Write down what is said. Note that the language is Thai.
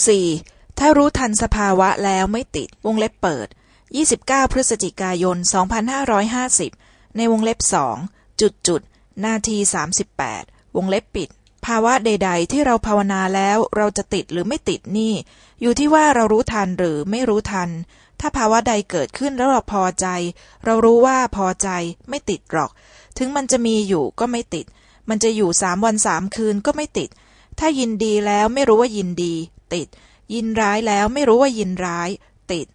4. ถ้ารู้ทันสภาวะแล้วไม่ติดวงเล็บเปิด 29 พฤศจิกายน 2550 ในวงเล็บสองจุดจุดนาที 38 วงเล็บปิด ภาวะใด ๆ ที่เราภาวนาแล้วเราจะติดหรือไม่ติดนี่ อยู่ที่ว่าเรารู้ทันหรือไม่รู้ทัน ถ้าภาวะใดเกิดขึ้นแล้วเราพอใจ เรารู้ว่าพอใจไม่ติดหรอก ถึงมันจะมีอยู่ก็ไม่ติด มันจะอยู่สามวันสามคืนก็ไม่ติด ถ้ายินดีแล้วไม่รู้ว่ายินดี ติด ยินร้ายแล้วไม่รู้ว่ายินร้าย ติด